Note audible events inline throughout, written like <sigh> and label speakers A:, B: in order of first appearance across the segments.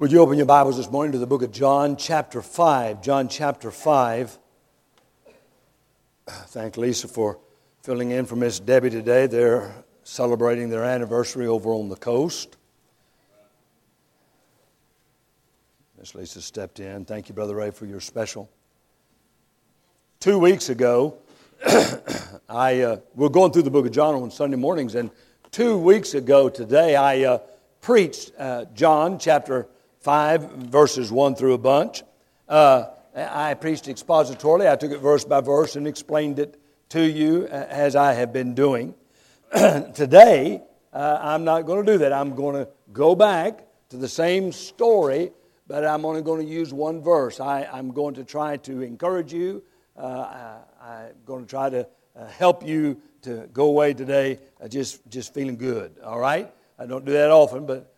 A: Would you open your Bibles this morning to the book of John, chapter 5? John, chapter 5. <sighs> Thank Lisa for filling in for Miss Debbie today. They're celebrating their anniversary over on the coast. Miss Lisa stepped in. Thank you, Brother Ray, for your special. Two weeks ago, <clears throat> I uh, we're going through the book of John on Sunday mornings, and two weeks ago today, I uh, preached uh, John chapter 5, verses 1 through a bunch. Uh, I preached expositorily. I took it verse by verse and explained it to you uh, as I have been doing. <clears throat> Today, uh, I'm not going to do that. I'm going to go back to the same story, but I'm only going to use one verse. I, am going to try to encourage you. Uh, I, am going to try to uh, help you to go away today uh, just, just feeling good, all right? I don't do that often, but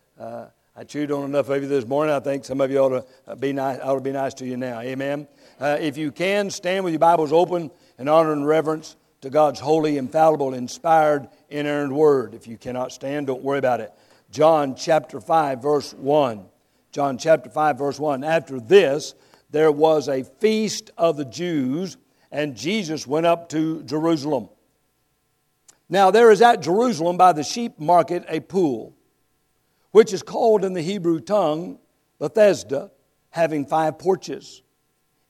A: I chewed on enough of you this morning. I think some of you ought to uh, be nice, ought to be nice to you now. Amen. Uh, if you can, stand with your Bibles open in honor and reverence to God's holy, infallible, inspired, inerrant word. If you cannot stand, don't worry about it. John chapter 5, verse 1. John chapter 5, verse 1. After this, there was a feast of the Jews, and Jesus went up to Jerusalem. Now, there is at Jerusalem by the sheep market a pool which is called in the Hebrew tongue Bethesda, having five porches.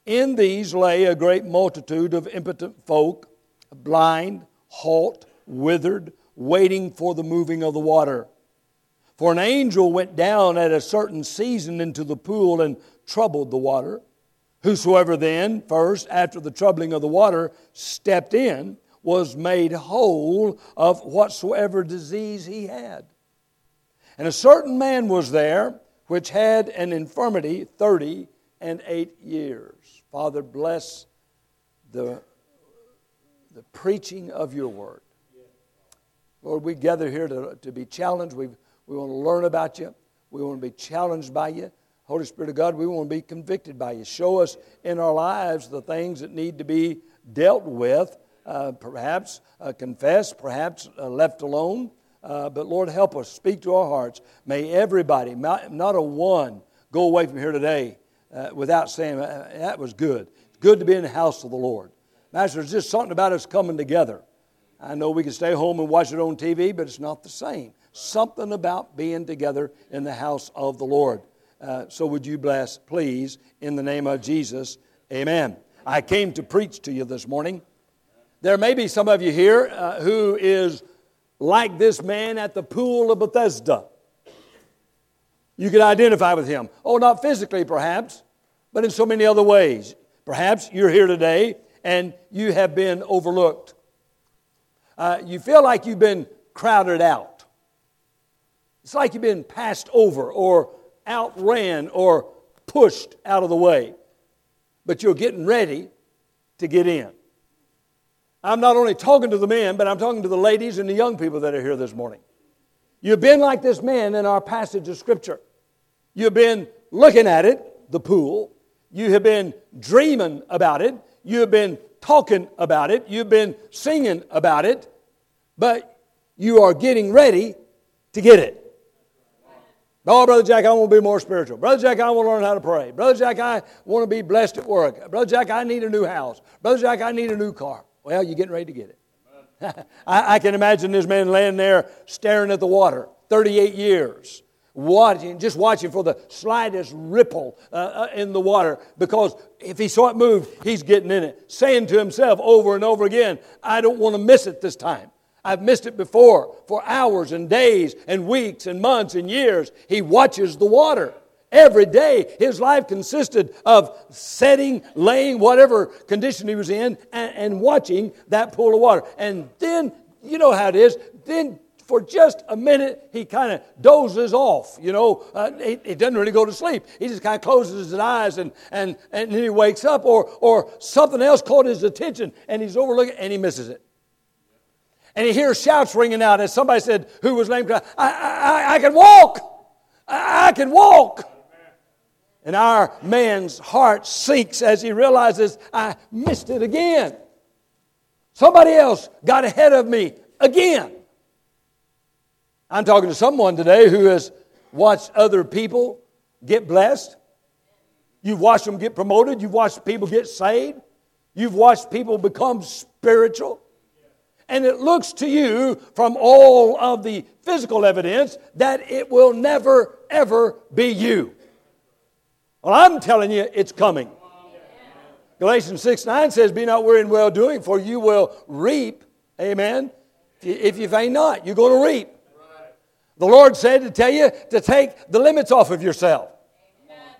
A: In these lay a great multitude of impotent folk, blind, halt, withered, waiting for the moving of the water. For an angel went down at a certain season into the pool and troubled the water. Whosoever then, first, after the troubling of the water, stepped in, was made whole of whatsoever disease he had. And a certain man was there which had an infirmity thirty and eight years. Father, bless the, the preaching of your word. Lord, we gather here to, to be challenged. we we want to learn about you. We want to be challenged by you. Holy Spirit of God, we want to be convicted by you. Show us in our lives the things that need to be dealt with, uh, perhaps uh, confessed, perhaps uh, left alone. Uh, but Lord, help us. Speak to our hearts. May everybody, not, a one, go away from here today uh, without saying, uh, that was good. It's good to be in the house of the Lord. Master, there's just something about us coming together. I know we can stay home and watch it on TV, but it's not the same. Something about being together in the house of the Lord. Uh, so would you bless, please, in the name of Jesus. Amen. I came to preach to you this morning. There may be some of you here uh, who is like this man at the pool of Bethesda. You can identify with him. Oh, not physically, perhaps, but in so many other ways. Perhaps you're here today and you have been overlooked. Uh, you feel like you've been crowded out. It's like you've been passed over or outran or pushed out of the way. But you're getting ready to get in. I'm not only talking to the men, but I'm talking to the ladies and the young people that are here this morning. You've been like this man in our passage of Scripture. You've been looking at it, the pool. You have been dreaming about it. You have been talking about it. You've been singing about it. But you are getting ready to get it. Oh, Brother Jack, I want to be more spiritual. Brother Jack, I want to learn how to pray. Brother Jack, I want to be blessed at work. Brother Jack, I need a new house. Brother Jack, I need a new car. Well, you're getting ready to get it. <laughs> I, I, can imagine this man laying there staring at the water, 38 years, watching, just watching for the slightest ripple uh, uh, in the water, because if he saw it move, he's getting in it, saying to himself over and over again, I don't want to miss it this time. I've missed it before for hours and days and weeks and months and years. He watches the water. Every day, his life consisted of setting, laying, whatever condition he was in, and, and watching that pool of water. And then, you know how it is, then for just a minute, he kind of dozes off. You know, uh, he, he, doesn't really go to sleep. He just kind of closes his eyes and, and, and then he wakes up, or, or something else caught his attention, and he's overlooking, and he misses it. And he hears shouts ringing out as somebody said, who was lame, I, I, I can walk. I, I can walk. And our man's heart sinks as he realizes, I missed it again. Somebody else got ahead of me again. I'm talking to someone today who has watched other people get blessed. You've watched them get promoted. You've watched people get saved. You've watched people become spiritual. And it looks to you from all of the physical evidence that it will never, ever be you. Well, I'm telling you, it's coming. Galatians 6 9 says, Be not weary in well doing, for you will reap. Amen. If you faint not, you're going to reap. The Lord said to tell you to take the limits off of yourself.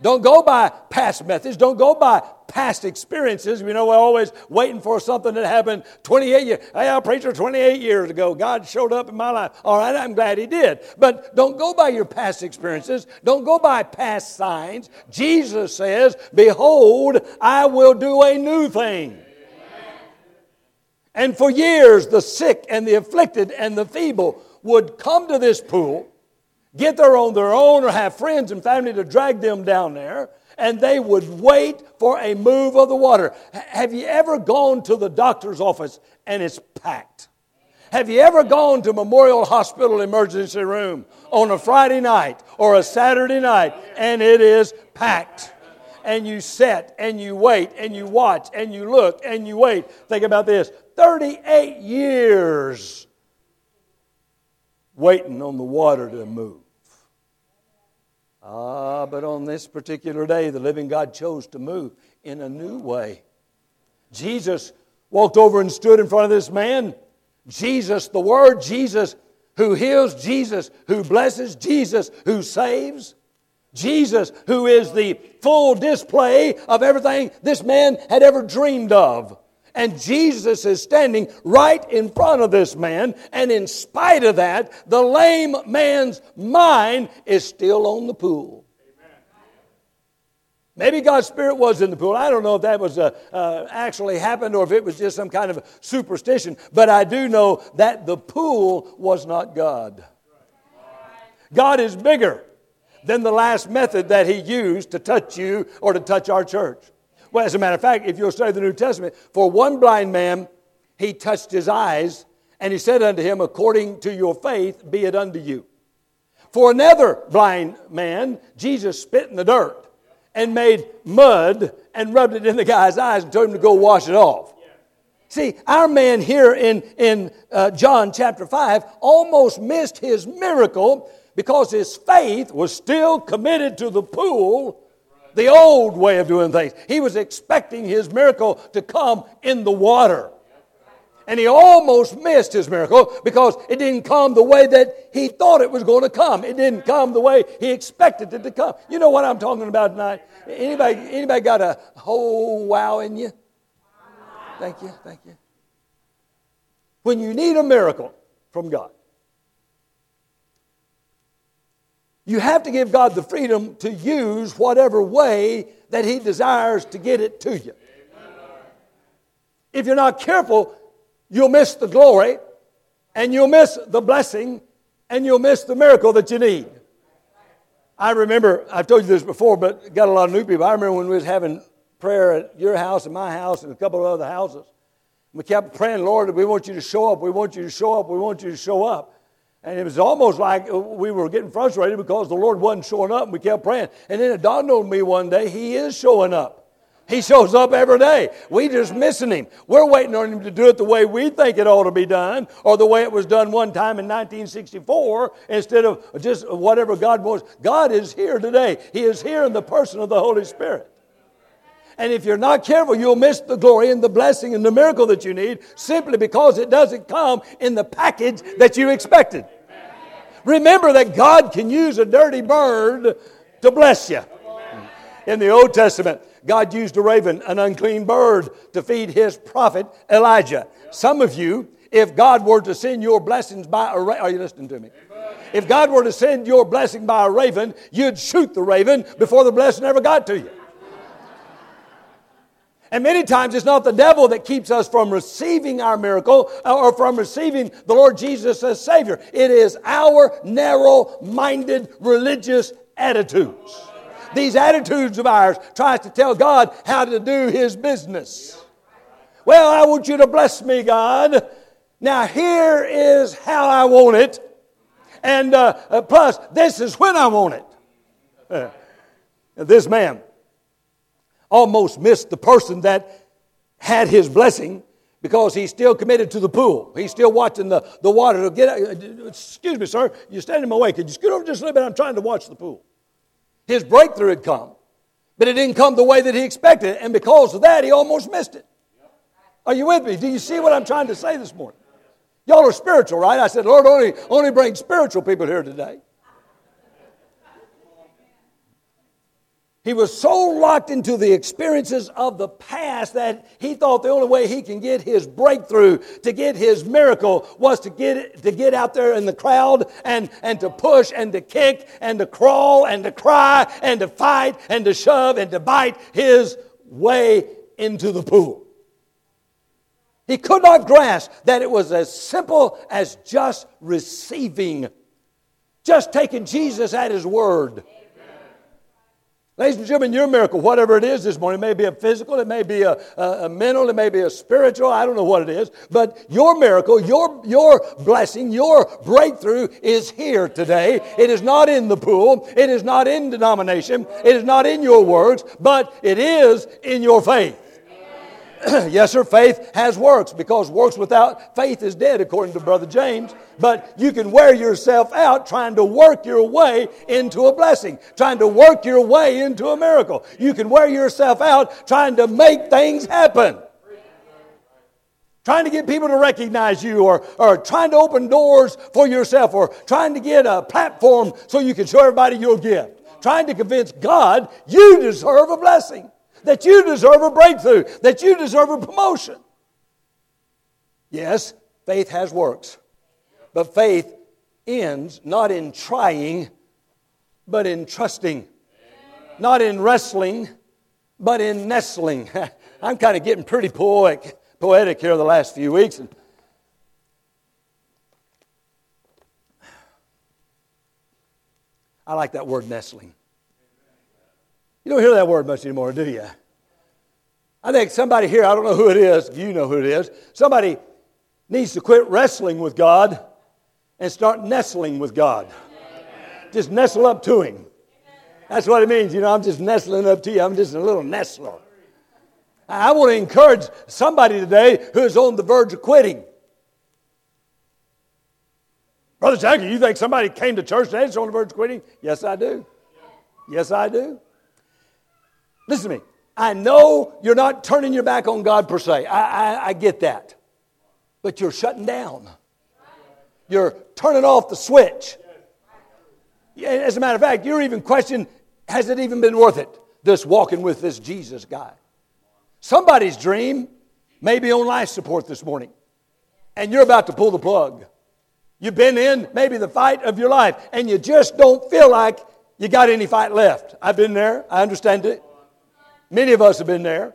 A: Don't go by past methods. Don't go by past experiences. You know, we're always waiting for something that happened 28 years. Hey, I preached 28 years ago. God showed up in my life. All right, I'm glad He did. But don't go by your past experiences. Don't go by past signs. Jesus says, Behold, I will do a new thing. And for years, the sick and the afflicted and the feeble would come to this pool, get there on their own, or have friends and family to drag them down there, and they would wait for a move of the water. Have you ever gone to the doctor's office and it's packed? Have you ever gone to Memorial Hospital emergency room on a Friday night or a Saturday night and it is packed? And you sit and you wait and you watch and you look and you wait. Think about this 38 years waiting on the water to move. Ah, but on this particular day, the living God chose to move in a new way. Jesus walked over and stood in front of this man. Jesus, the Word, Jesus who heals, Jesus who blesses, Jesus who saves, Jesus who is the full display of everything this man had ever dreamed of. And Jesus is standing right in front of this man, and in spite of that, the lame man's mind is still on the pool. Maybe God's Spirit was in the pool. I don't know if that was uh, uh, actually happened or if it was just some kind of superstition, but I do know that the pool was not God. God is bigger than the last method that He used to touch you or to touch our church. Well, as a matter of fact, if you'll study the New Testament, for one blind man, he touched his eyes, and he said unto him, According to your faith, be it unto you. For another blind man, Jesus spit in the dirt and made mud and rubbed it in the guy's eyes and told him to go wash it off. See, our man here in, in uh, John chapter 5 almost missed his miracle because his faith was still committed to the pool the old way of doing things. He was expecting his miracle to come in the water. And he almost missed his miracle because it didn't come the way that he thought it was going to come. It didn't come the way he expected it to come. You know what I'm talking about tonight? Anybody, anybody got a whole wow in you? Thank you, thank you. When you need a miracle from God, You have to give God the freedom to use whatever way that He desires to get it to you. If you're not careful, you'll miss the glory and you'll miss the blessing and you'll miss the miracle that you need. I remember, I've told you this before, but got a lot of new people. I remember when we was having prayer at your house and my house and a couple of other houses. We kept praying, Lord, we want you to show up, we want you to show up, we want you to show up. And it was almost like uh, we were getting frustrated because the Lord wasn't showing up and we kept praying. And then it dawned on me one day, He is showing up. He shows up every day. We just missing him. We're waiting on him to do it the way we think it ought to be done, or the way it was done one time in 1964, instead of just whatever God wants. God is here today. He is here in the person of the Holy Spirit. And if you're not careful, you'll miss the glory and the blessing and the miracle that you need simply because it doesn't come in the package that you expected. Remember that God can use a dirty bird to bless you. In the Old Testament, God used a raven, an unclean bird, to feed his prophet Elijah. Some of you, if God were to send your blessings by a raven, are you listening to me? If God were to send your blessing by a raven, you'd shoot the raven before the blessing ever got to you. And many times it's not the devil that keeps us from receiving our miracle uh, or from receiving the Lord Jesus as Savior. It is our narrow minded religious attitudes. These attitudes of ours tries to tell God how to do His business. Well, I want you to bless me, God. Now, here is how I want it. And uh, uh, plus, this is when I want it. Uh, This man almost missed the person that had his blessing because he's still committed to the pool. He's still watching the, the water. To get, excuse me, sir, you're standing in my way. Could you scoot over just a little bit? I'm trying to watch the pool. His breakthrough had come, but it didn't come the way that he expected. And because of that, he almost missed it. Are you with me? Do you see what I'm trying to say this morning? Y'all are spiritual, right? I said, Lord, only, only bring spiritual people here today. He was so locked into the experiences of the past that he thought the only way he can get his breakthrough, to get his miracle, was to get, to get out there in the crowd and, and to push and to kick and to crawl and to cry and to fight and to shove and to bite his way into the pool. He could not grasp that it was as simple as just receiving, just taking Jesus at his word. Ladies and gentlemen, your miracle, whatever it is this morning, it may be a physical, it may be a, a, a, mental, it may be a spiritual, I don't know what it is, but your miracle, your, your blessing, your breakthrough is here today. It is not in the pool, it is not in denomination, it is not in your works, but it is in your faith. <clears throat> yes, sir, faith has works because works without faith is dead, according to Brother James. But you can wear yourself out trying to work your way into a blessing, trying to work your way into a miracle. You can wear yourself out trying to make things happen. Trying to get people to recognize you, or, or trying to open doors for yourself, or trying to get a platform so you can show everybody your gift. Trying to convince God you deserve a blessing that you deserve a breakthrough, that you deserve a promotion. Yes, faith has works, but faith ends not in trying, but in trusting, not in wrestling, but in nestling. <laughs> I'm kind of getting pretty poetic, poetic here the last few weeks. I like that word nestling. You don't hear that word much anymore, do you? I think somebody here, I don't know who it is, you know who it is, somebody needs to quit wrestling with God and start nestling with God. Just nestle up to Him. That's what it means. You know, I'm just nestling up to you. I'm just a little nestler. I want to encourage somebody today who's on the verge of quitting. Brother Jackie, you think somebody came to church today that's on the verge of quitting? Yes, I do. Yes, I do. Listen to me. I know you're not turning your back on God per se. I, I, I get that. But you're shutting down. You're turning off the switch. As a matter of fact, you're even questioning has it even been worth it, this walking with this Jesus guy? Somebody's dream may be on life support this morning, and you're about to pull the plug. You've been in maybe the fight of your life, and you just don't feel like you got any fight left. I've been there, I understand it. Many of us have been there.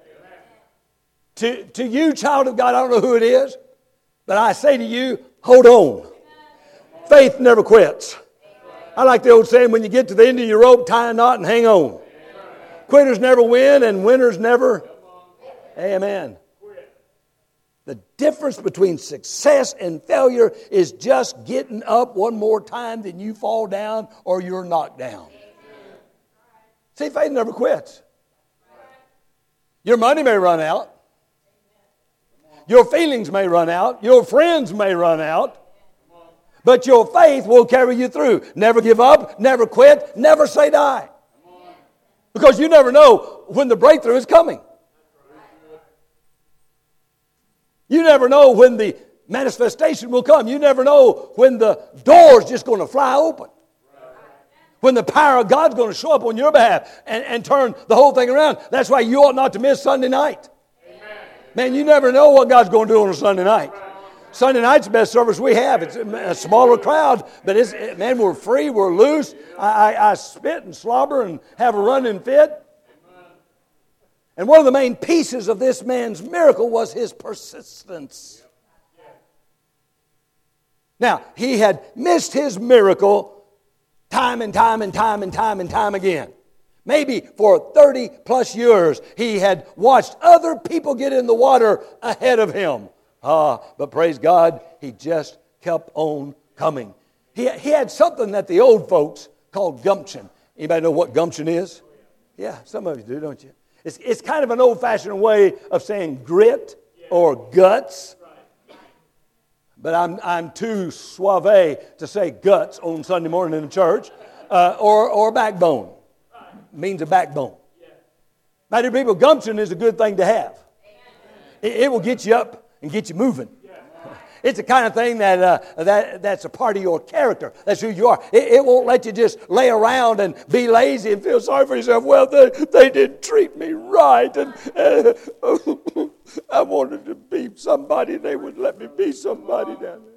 A: To, to you, child of God, I don't know who it is, but I say to you, hold on. Faith never quits. I like the old saying when you get to the end of your rope, tie a knot and hang on. Quitters never win, and winners never. Amen. The difference between success and failure is just getting up one more time than you fall down or you're knocked down. See, faith never quits. Your money may run out. Your feelings may run out. Your friends may run out. But your faith will carry you through. Never give up, never quit, never say die. Because you never know when the breakthrough is coming. You never know when the manifestation will come. You never know when the door is just going to fly open when the power of God's going to show up on your behalf and, and turn the whole thing around. That's why you ought not to miss Sunday night. Amen. Man, you never know what God's going to do on a Sunday night. Sunday night's the best service we have. It's a smaller crowd, but it's, man, we're free, we're loose. I, I, I spit and slobber and have a running fit. And one of the main pieces of this man's miracle was his persistence. Now, he had missed his miracle time and time and time and time and time again. Maybe for 30 plus years, he had watched other people get in the water ahead of him. Ah, but praise God, he just kept on coming. He, he had something that the old folks called gumption. Anybody know what gumption is? Yeah, some of you do, don't you? It's, it's kind of an old fashioned way of saying grit or guts. But I'm, I'm too suave to say guts on Sunday morning in the church uh, or, or backbone. means a backbone. My dear people, gumption is a good thing to have. It, it will get you up and get you moving. It's the kind of thing that, uh, that, that's a part of your character. That's who you are. It, it, won't let you just lay around and be lazy and feel sorry for yourself. Well, they, they didn't treat me right. And uh, <laughs> I wanted to be somebody. They would let me be somebody down there.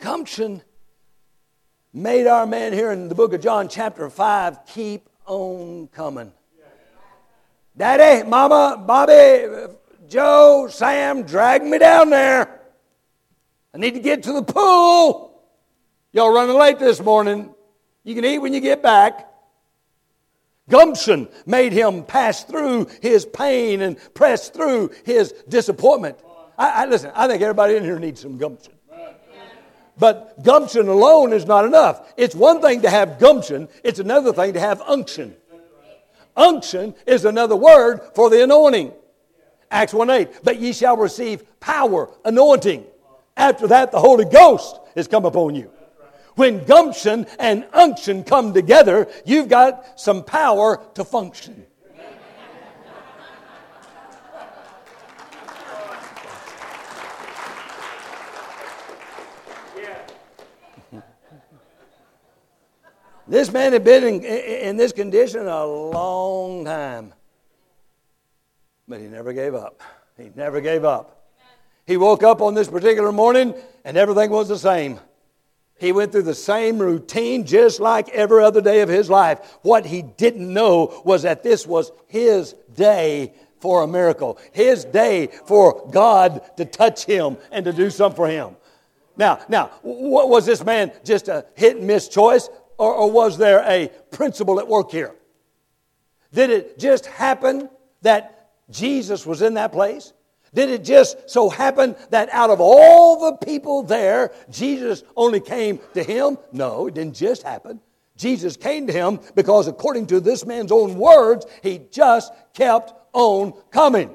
A: Gumption made our man here in the book of John, chapter 5, keep on coming. Daddy, Mama, Bobby, Joe, Sam, drag me down there. I need to get to the pool. Y'all running late this morning. You can eat when you get back. Gumption made him pass through his pain and press through his disappointment. I, I, listen, I think everybody in here needs some gumption. But gumption alone is not enough. It's one thing to have gumption, it's another thing to have unction. Unction is another word for the anointing. Acts 1 8. But ye shall receive power, anointing. After that, the Holy Ghost is come upon you. When gumption and unction come together, you've got some power to function. <laughs> This man had been in, in, this condition a long time. But he never gave up. He never gave up. He woke up on this particular morning and everything was the same. He went through the same routine just like every other day of his life. What he didn't know was that this was his day for a miracle, his day for God to touch him and to do something for him. Now, now, what was this man just a hit and miss choice, or, or was there a principle at work here? Did it just happen that Jesus was in that place? Did it just so happen that out of all the people there, Jesus only came to him? No, it didn't just happen. Jesus came to him because, according to this man's own words, he just kept on coming.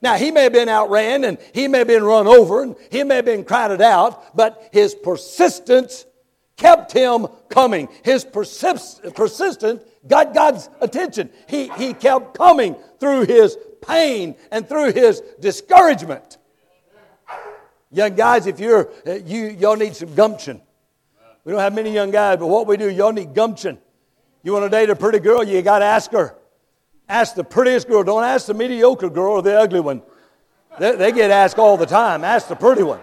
A: Now, he may have been outran and he may have been run over and he may have been crowded out, but his persistence kept him coming. His persist- persistence got God's attention. He, he kept coming through his pain and through his discouragement. Young guys, if you're, uh, you, y'all need some gumption. We don't have many young guys, but what we do, y'all need gumption. You want to date a pretty girl, you got to ask her. Ask the prettiest girl. Don't ask the mediocre girl or the ugly one. They, they get asked all the time. Ask the pretty one.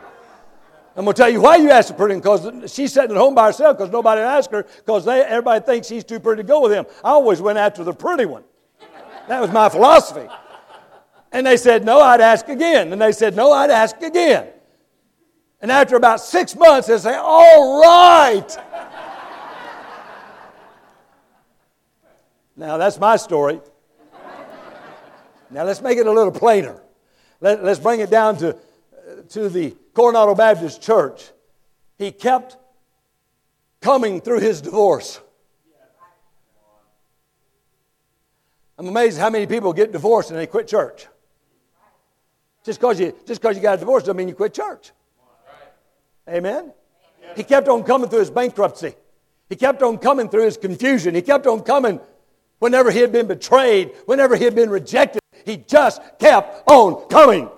A: I'm going to tell you why you ask the pretty one, because she's sitting at home by herself because nobody asked her, because they everybody thinks she's too pretty to go with him. I always went after the pretty one. That was my philosophy. And they said, No, I'd ask again. And they said, No, I'd ask again. And after about six months, they say, All right. now, that's my story. Now, let's make it a little plainer. Let, us bring it down to, uh, to the Coronado Baptist Church. He kept coming through his divorce. I'm amazed how many people get divorced and they quit church. Just because you, just you got a divorce doesn't mean you quit church. Amen? He kept on coming through his bankruptcy. He kept on coming through his confusion. He kept on coming whenever he had been betrayed, whenever he had been rejected. He just kept on coming.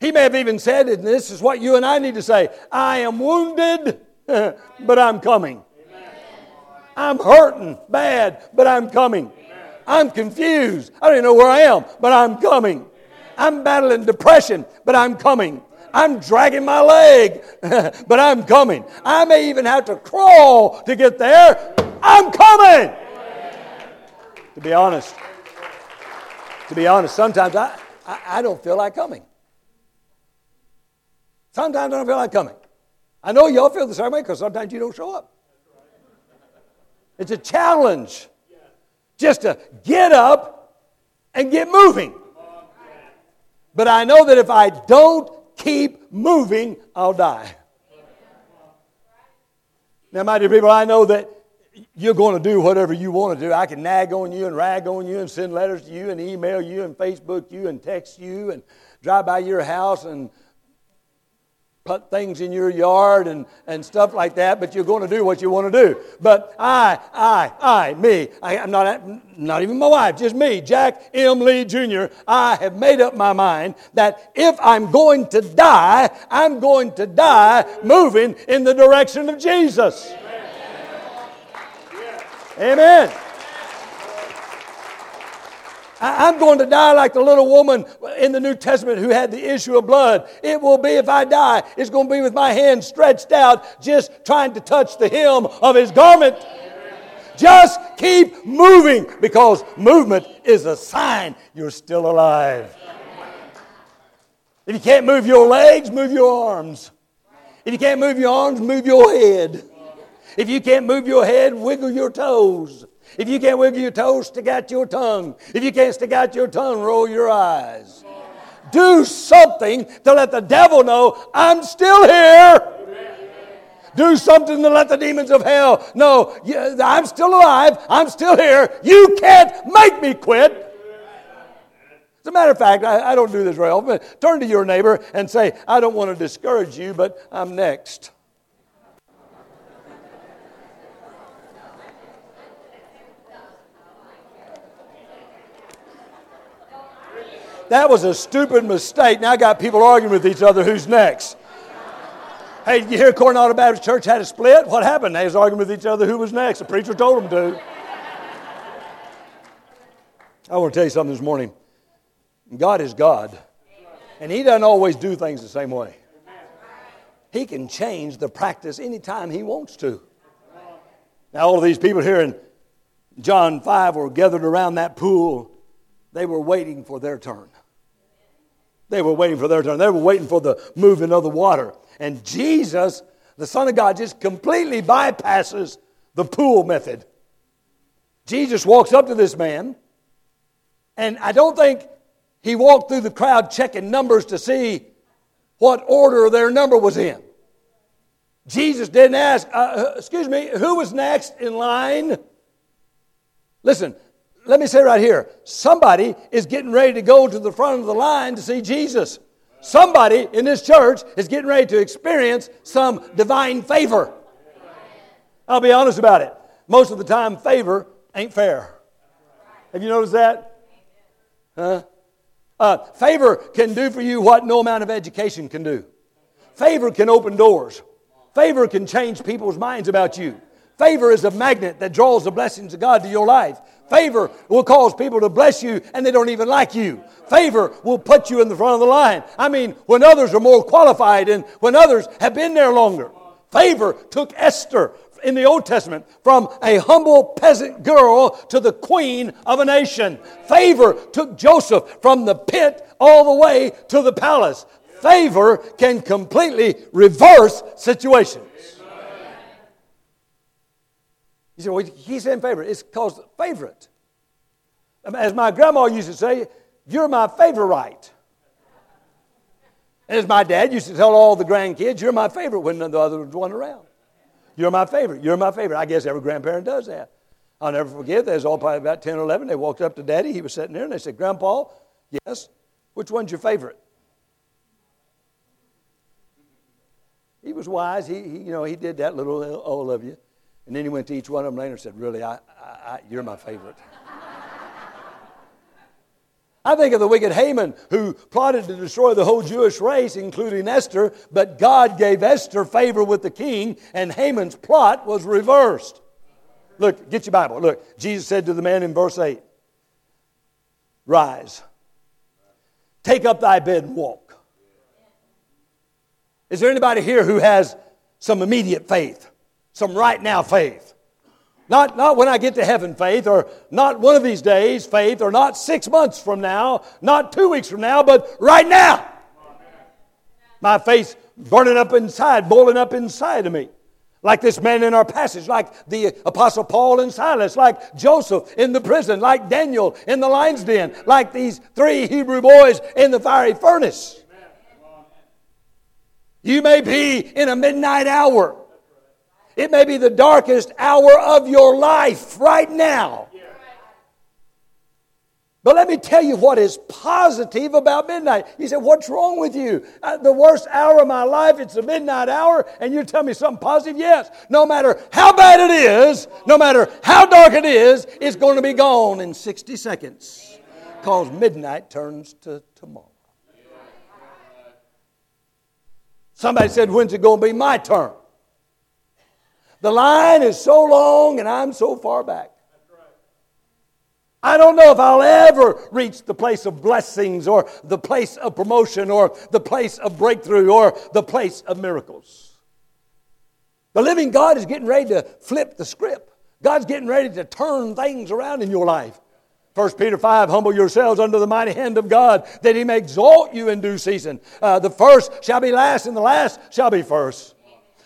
A: He may have even said, and this is what you and I need to say I am wounded, <laughs> but I'm coming. I'm hurting bad, but I'm coming. I'm confused. I don't even know where I am, but I'm coming. I'm battling depression, but I'm coming. I'm dragging my leg, <laughs> but I'm coming. I may even have to crawl to get there. I'm coming. To be honest, to be honest, sometimes I, I, I don't feel like coming. Sometimes I don't feel like coming. I know y'all feel the same way because sometimes you don't show up. It's a challenge just to get up and get moving. But I know that if I don't keep moving, I'll die. Now, my dear people, I know that you're going to do whatever you want to do. I can nag on you and rag on you and send letters to you and email you and Facebook you and text you and drive by your house and put things in your yard and, and stuff like that, but you're going to do what you want to do. But I, I, I, me, I, am not, not even my wife, just me, Jack M. Lee Jr., I have made up my mind that if I'm going to die, I'm going to die moving in the direction of Jesus. Amen. Amen. I'm going to die like the little woman in the New Testament who had the issue of blood. It will be if I die, it's going to be with my hand stretched out, just trying to touch the hem of his garment. Just keep moving because movement is a sign you're still alive. If you can't move your legs, move your arms. If you can't move your arms, move your head. If you can't move your head, wiggle your toes. If you can't wiggle your toes, stick out your tongue. If you can't stick out your tongue, roll your eyes. Do something to let the devil know I'm still here. Do something to let the demons of hell know I'm still alive. I'm still here. You can't make me quit. As a matter of fact, I, I don't do this very often. Turn to your neighbor and say, I don't want to discourage you, but I'm next. That was a stupid mistake. Now I got people arguing with each other who's next. Hey, did you hear Coronado Baptist Church had a split? What happened? They was arguing with each other who was next. The preacher told them to. I want to tell you something this morning. God is God. And He doesn't always do things the same way. He can change the practice anytime He wants to. Now, all of these people here in John 5 were gathered around that pool. They were waiting for their turn. They were waiting for their turn. They were waiting for the moving of the water. And Jesus, the Son of God, just completely bypasses the pool method. Jesus walks up to this man, and I don't think he walked through the crowd checking numbers to see what order their number was in. Jesus didn't ask, uh, uh excuse me, who was next in line? Listen, let me say right here somebody is getting ready to go to the front of the line to see Jesus. Somebody in this church is getting ready to experience some divine favor. I'll be honest about it. Most of the time, favor ain't fair. Have you noticed that? Huh? Uh, favor can do for you what no amount of education can do. Favor can open doors. Favor can change people's minds about you. Favor is a magnet that draws the blessings of God to your life. Favor will cause people to bless you and they don't even like you. Favor will put you in the front of the line. I mean, when others are more qualified and when others have been there longer. Favor took Esther in the Old Testament from a humble peasant girl to the queen of a nation. Favor took Joseph from the pit all the way to the palace. Favor can completely reverse situations. You say, well, he's in favor. It's called favorite. Um, as my grandma used to say, you're my favorite. As my dad used to tell all the grandkids, you're my favorite when the other one around. You're my favorite. You're my favorite. I guess every grandparent does that. I'll never forget, they was all probably about 10 or 11. They walked up to daddy. He was sitting there and they said, Grandpa, yes, which one's your favorite? He was wise. He, he you know, he did that little oh, all of you. And then he went to each one of them later and said, Really, I, I, I, you're my favorite. I think of the wicked Haman who plotted to destroy the whole Jewish race, including Esther, but God gave Esther favor with the king, and Haman's plot was reversed. Look, get your Bible. Look, Jesus said to the man in verse 8 Rise, take up thy bed and walk. Is there anybody here who has some immediate faith? Some right now faith. Not, not when I get to heaven faith, or not one of these days faith, or not six months from now, not two weeks from now, but right now. My faith burning up inside, boiling up inside of me. Like this man in our passage, like the Apostle Paul and Silas, like Joseph in the prison, like Daniel in the lion's den, like these three Hebrew boys in the fiery furnace. You may be in a midnight hour. It may be the darkest hour of your life right now. But let me tell you what is positive about midnight. You said, What's wrong with you? Uh, the worst hour of my life, it's the midnight hour, and you tell me something positive? Yes. No matter how bad it is, no matter how dark it is, it's going to be gone in 60 seconds. Because midnight turns to tomorrow. Somebody said, When's it going to be my turn? The line is so long and I'm so far back. I don't know if I'll ever reach the place of blessings or the place of promotion or the place of breakthrough or the place of miracles. The living God is getting ready to flip the script. God's getting ready to turn things around in your life. 1 Peter 5, humble yourselves under the mighty hand of God, that he may exalt you in due season. Uh, the first shall be last, and the last shall be first.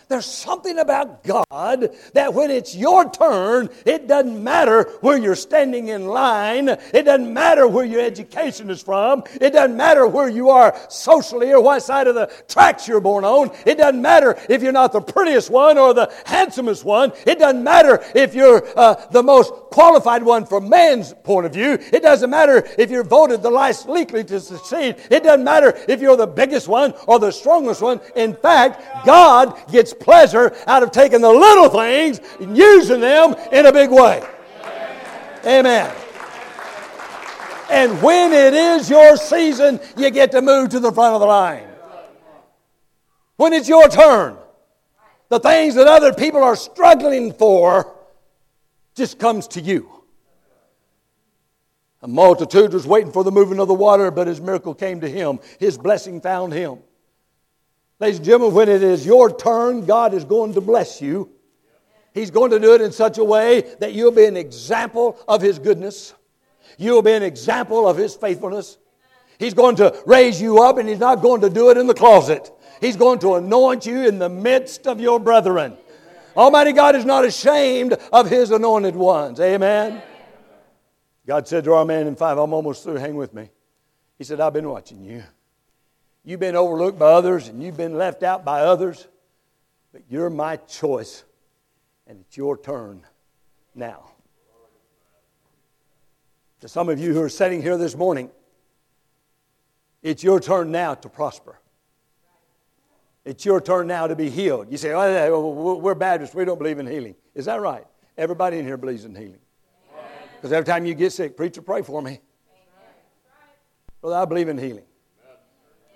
A: There's something about God that when it's your turn, it doesn't matter where you're standing in line. It doesn't matter where your education is from. It doesn't matter where you are socially or what side of the tracks you're born on. It doesn't matter if you're not the prettiest one or the handsomest one. It doesn't matter if you're uh, the most qualified one from man's point of view. It doesn't matter if you're voted the least likely to succeed. It doesn't matter if you're the biggest one or the strongest one. In fact, God gets pleasure out of taking the little things and using them in a big way. Amen. And when it is your season, you get to move to the front of the line. When it's your turn, the things that other people are struggling for just comes to you. A multitude was waiting for the moving of the water, but his miracle came to him. His blessing found him. Ladies and gentlemen, when it is your turn, God is going to bless you. He's going to do it in such a way that you'll be an example of His goodness. You'll be an example of His faithfulness. He's going to raise you up, and He's not going to do it in the closet. He's going to anoint you in the midst of your brethren. Almighty God is not ashamed of His anointed ones. Amen. God said to our man in five, I'm almost through, hang with me. He said, I've been watching you. You've been overlooked by others and you've been left out by others, but you're my choice, and it's your turn now. To some of you who are sitting here this morning, it's your turn now to prosper. It's your turn now to be healed. You say, oh, we're Baptists, we don't believe in healing. Is that right? Everybody in here believes in healing. Because every time you get sick, preacher, pray for me. Well, I believe in healing.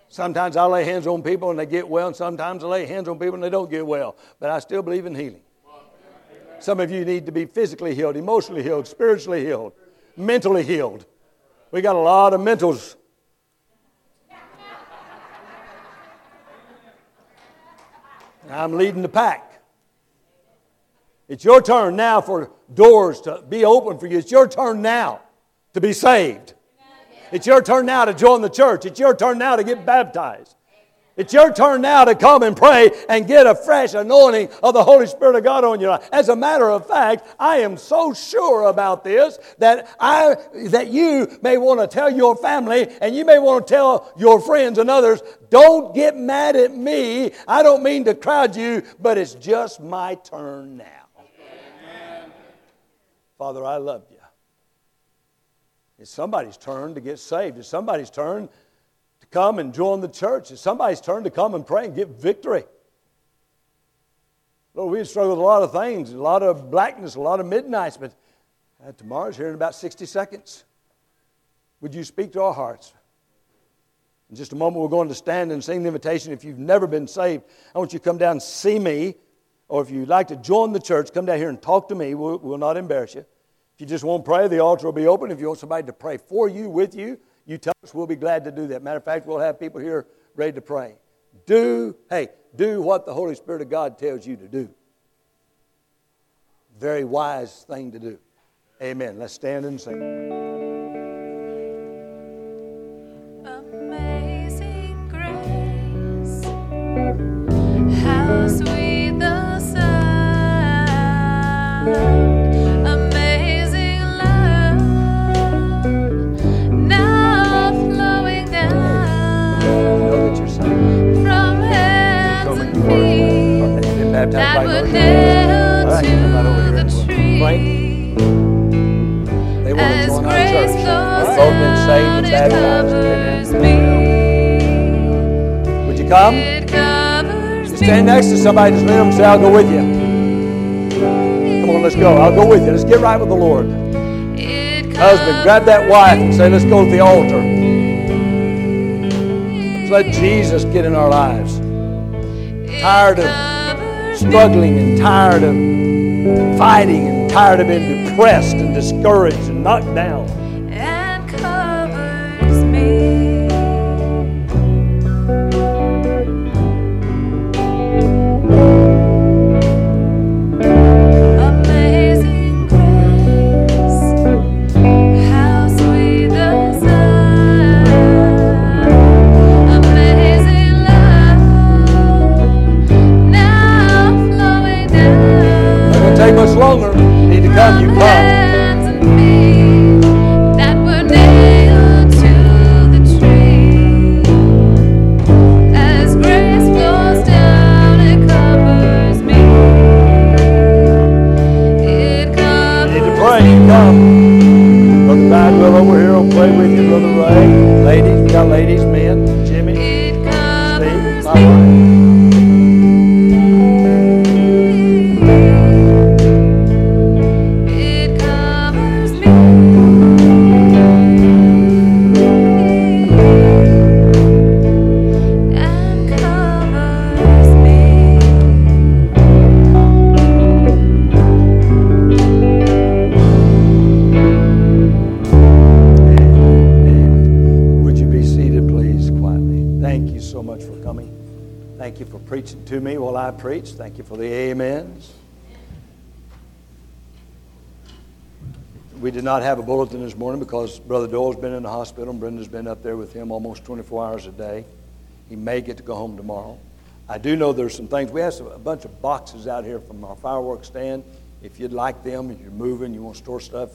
A: Sometimes I lay hands on people and they get well, and sometimes I lay hands on people and they don't get well. But I still believe in healing. Some of you need to be physically healed, emotionally healed, spiritually healed, mentally healed. We got a lot of mentals. I'm leading the pack. It's your turn now for doors to be open for you. It's your turn now to be saved. It's your turn now to join the church. It's your turn now to get baptized. It's your turn now to come and pray and get a fresh anointing of the Holy Spirit of God on your life. As a matter of fact, I am so sure about this that I that you may want to tell your family and you may want to tell your friends and others, don't get mad at me. I don't mean to crowd you, but it's just my turn now. Amen. Father, I love you. It's somebody's turn to get saved. It's somebody's turn to come and join the church. It's somebody's turn to come and pray and get victory. Lord, we struggle with a lot of things, a lot of blackness, a lot of midnights, but uh, tomorrow's here in about 60 seconds. Would you speak to our hearts? In just a moment, we're going to stand and sing the invitation. If you've never been saved, I want you to come down and see me. Or if you'd like to join the church, come down here and talk to me. We'll, we'll not embarrass you. If you just want to pray, the altar will be open. If you want somebody to pray for you, with you, you tell us. We'll be glad to do that. Matter of fact, we'll have people here ready to pray. Do, hey, do what the Holy Spirit of God tells you to do. Very wise thing to do. Amen. Let's stand and sing. That by
B: would
A: right, over here
B: the tree.
A: pray. They
B: As
A: join our
B: grace
A: church.
B: flows
A: They've both been saved and
B: it
A: baptized.
B: covers
A: Amen.
B: me.
A: Would you come?
B: It covers
A: You stand next to somebody, just lean them and say, I'll go with you. Come on, let's go. I'll go with you. Let's get right with the Lord. Husband, grab that wife and say, let's go to the altar. Let's let Jesus get in our lives. Tired of struggling and tired of fighting and tired of being depressed and discouraged and knocked down. Come, you not have a bulletin this morning because Brother Doyle's been in the hospital and Brenda's been up there with him almost 24 hours a day. He may get to go home tomorrow. I do know there's some things. We have some, a bunch of boxes out here from our fireworks stand. If you'd like them, if you're moving, you want to store stuff,